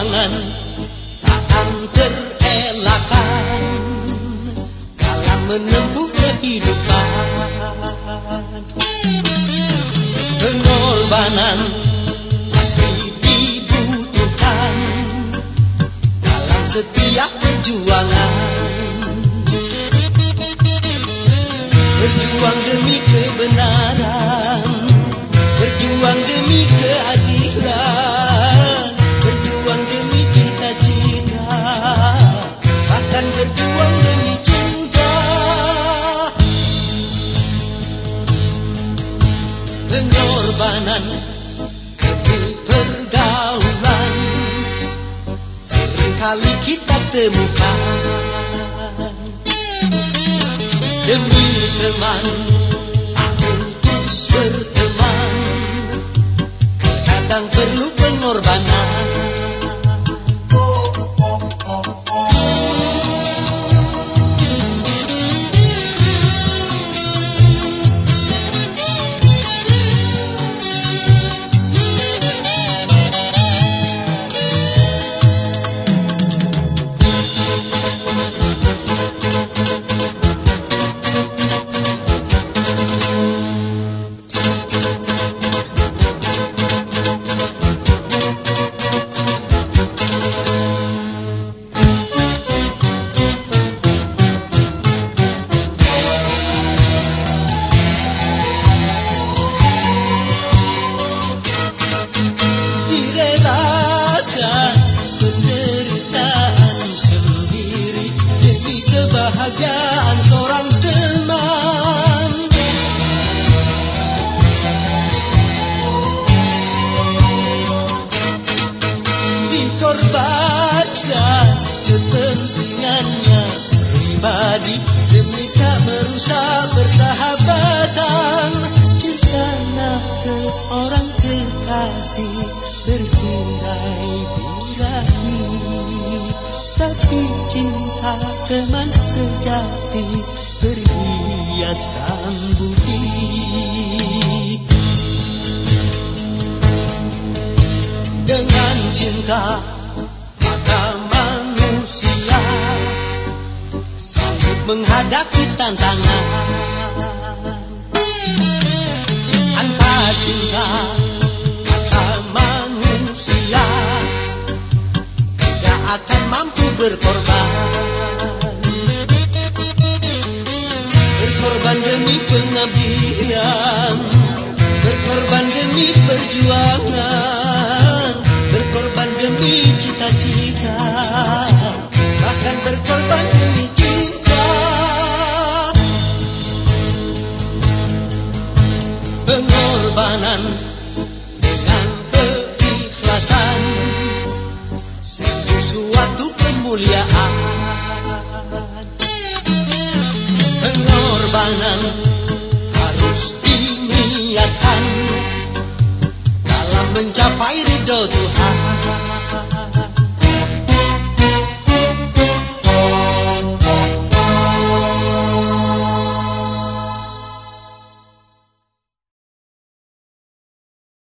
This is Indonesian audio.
perjuangan tak terelakkan. Kala menempuh kehidupan pengorbanan pasti dibutuhkan. Dalam setiap perjuangan berjuang demi kebenaran berjuang demi kebenaran Pengorbanan demi pergaulan, sering kali kita temukan. Demi teman aku terus berteman. Kadang perlu pengorbanan kebahagiaan seorang teman. Dikorbankan kepentingannya pribadi demi tak merusak persahabatan cinta seorang kekasih bertirai-tirai Tapi cinta teman sejati berhiaskan budi Dengan cinta maka manusia Sanggup menghadapi tantangan. Tanpa cinta berkorban. Berkorban demi pengabdian. Berkorban demi perjuangan. Berkorban demi cita-cita. Bahkan berkorban demi cinta. Pengorbanan Pengorbanan harus diniatkan. Dalam mencapai ridho Tuhan